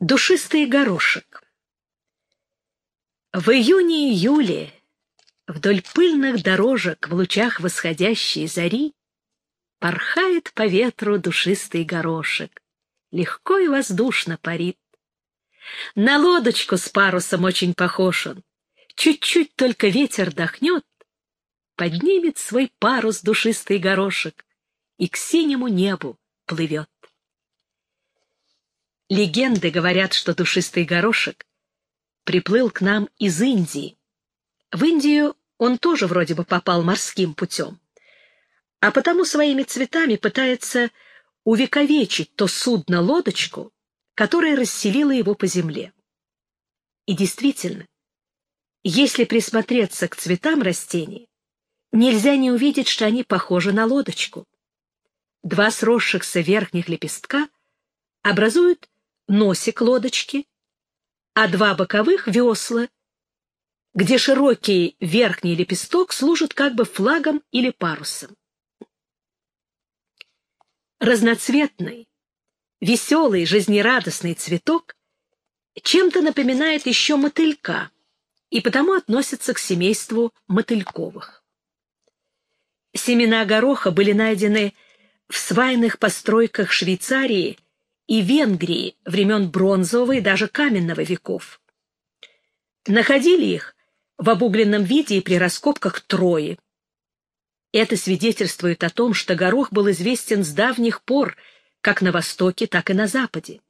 Душистый горошек. В июне-июле вдоль пыльных дорожек в лучах восходящей зари порхает по ветру душистый горошек, легко и воздушно парит. На лодочку с парусом очень похож он. Чуть-чуть только ветер дохнет, поднимет свой парус душистый горошек и к синему небу плывет. Легенды говорят, что душистый горошек приплыл к нам из Индии. В Индию он тоже вроде бы попал морским путем, а потому своими цветами пытается увековечить то судно-лодочку, которое расселило его по земле. И действительно, если присмотреться к цветам растений, нельзя не увидеть, что они похожи на лодочку. Два сросшихся верхних лепестка образуют носик лодочки, а два боковых — весла, где широкий верхний лепесток служит как бы флагом или парусом. Разноцветный, веселый, жизнерадостный цветок чем-то напоминает еще мотылька и потому относится к семейству мотыльковых. Семена гороха были найдены в свайных постройках Швейцарии и Венгрии времен бронзового и даже каменного веков. Находили их в обугленном виде и при раскопках Трои. Это свидетельствует о том, что горох был известен с давних пор как на Востоке, так и на Западе.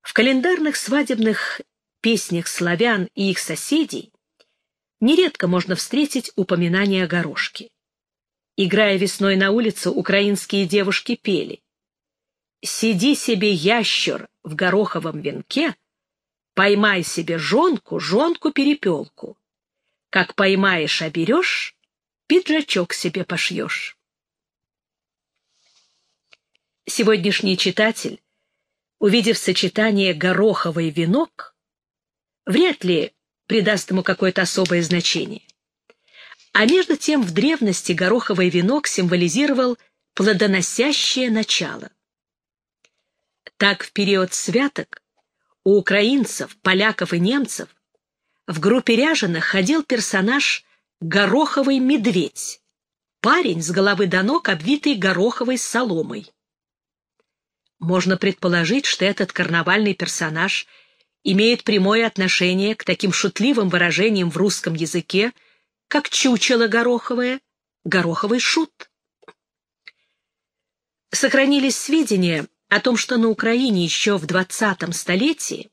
В календарных свадебных песнях славян и их соседей нередко можно встретить упоминание о горошке. Играя весной на улице, украинские девушки пели Сиди себе, ящер, в гороховом венке, поймай себе жонку, жонку-перепелку. Как поймаешь, оберешь, пиджачок себе пошьешь. Сегодняшний читатель, увидев сочетание гороховый венок, вряд ли придаст ему какое-то особое значение. А между тем в древности гороховый венок символизировал плодоносящее начало. Так в период святок у украинцев, поляков и немцев в группе ряженых ходил персонаж Гороховый медведь, парень с головы до ног, обвитый гороховой соломой. Можно предположить, что этот карнавальный персонаж имеет прямое отношение к таким шутливым выражениям в русском языке, как чучело гороховое, гороховый шут. Сохранились сведения о том, что на Украине еще в 20 столетии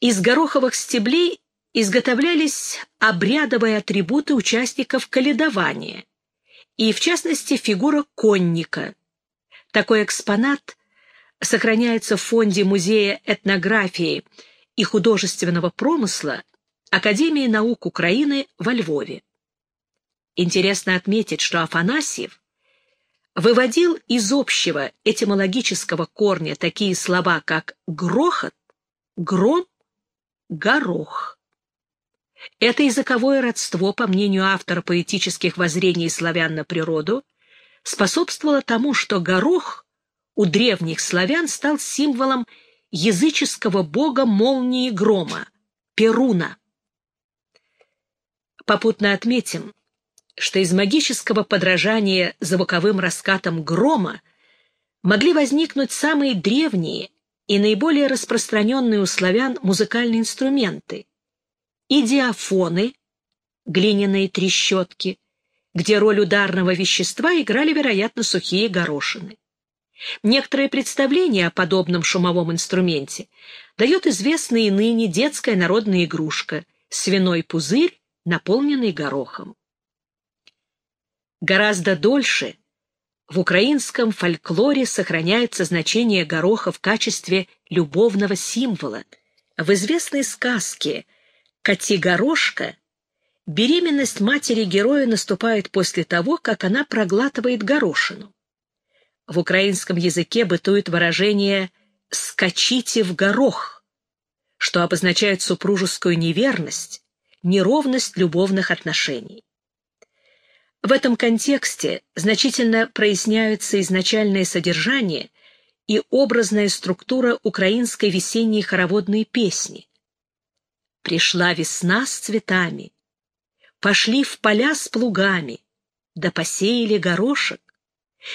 из гороховых стеблей изготовлялись обрядовые атрибуты участников каледования, и, в частности, фигура конника. Такой экспонат сохраняется в фонде Музея этнографии и художественного промысла Академии наук Украины во Львове. Интересно отметить, что Афанасьев выводил из общего этимологического корня такие слова, как грохот, гром, горох. Это языковое родство, по мнению автора поэтических воззрений славян на природу, способствовало тому, что горох у древних славян стал символом языческого бога молнии грома, Перуна. Попутно отметим, что из магического подражания звуковым раскатам грома могли возникнуть самые древние и наиболее распространенные у славян музыкальные инструменты и глиняные трещотки, где роль ударного вещества играли, вероятно, сухие горошины. Некоторое представление о подобном шумовом инструменте дает известная и ныне детская народная игрушка — свиной пузырь, наполненный горохом. Гораздо дольше в украинском фольклоре сохраняется значение гороха в качестве любовного символа. В известной сказке «Коти-горошка» беременность матери-героя наступает после того, как она проглатывает горошину. В украинском языке бытует выражение «скачите в горох», что обозначает супружескую неверность, неровность любовных отношений. В этом контексте значительно проясняются изначальное содержание и образная структура украинской весенней хороводной песни. Пришла весна с цветами, пошли в поля с плугами, да посеяли горошек,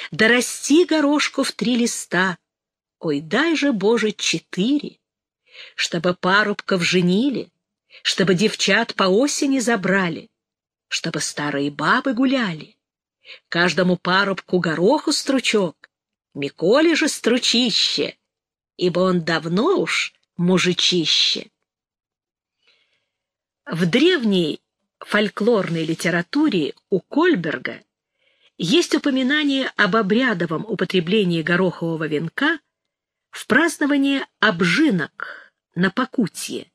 да расти горошку в три листа, ой, дай же, Боже, четыре, чтобы парубков женили, чтобы девчат по осени забрали, чтобы старые бабы гуляли, каждому парубку гороху стручок, Миколе же стручище, ибо он давно уж мужичище. В древней фольклорной литературе у Кольберга есть упоминание об обрядовом употреблении горохового венка в праздновании обжинок на Покутье.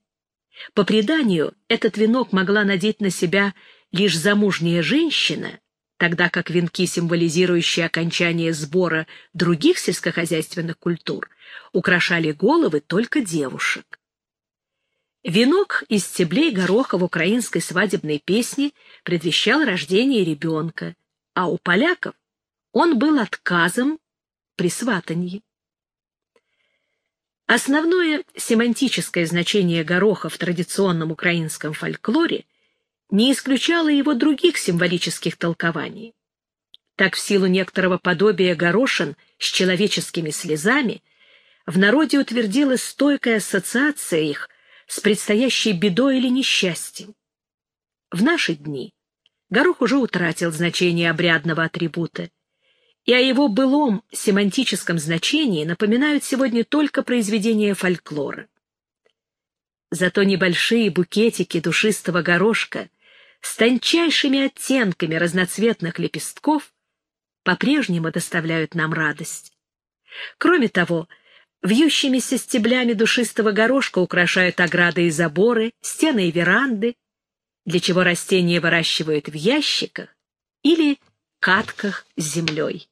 По преданию, этот венок могла надеть на себя лишь замужняя женщина, тогда как венки, символизирующие окончание сбора других сельскохозяйственных культур, украшали головы только девушек. Венок из стеблей гороха в украинской свадебной песне предвещал рождение ребенка, а у поляков он был отказом при сватанье. Основное семантическое значение гороха в традиционном украинском фольклоре не исключало его других символических толкований. Так, в силу некоторого подобия горошин с человеческими слезами, в народе утвердилась стойкая ассоциация их с предстоящей бедой или несчастьем. В наши дни горох уже утратил значение обрядного атрибута, и о его былом семантическом значении напоминают сегодня только произведения фольклора. Зато небольшие букетики душистого горошка с тончайшими оттенками разноцветных лепестков по-прежнему доставляют нам радость. Кроме того, вьющимися стеблями душистого горошка украшают ограды и заборы, стены и веранды, для чего растения выращивают в ящиках или катках с землей.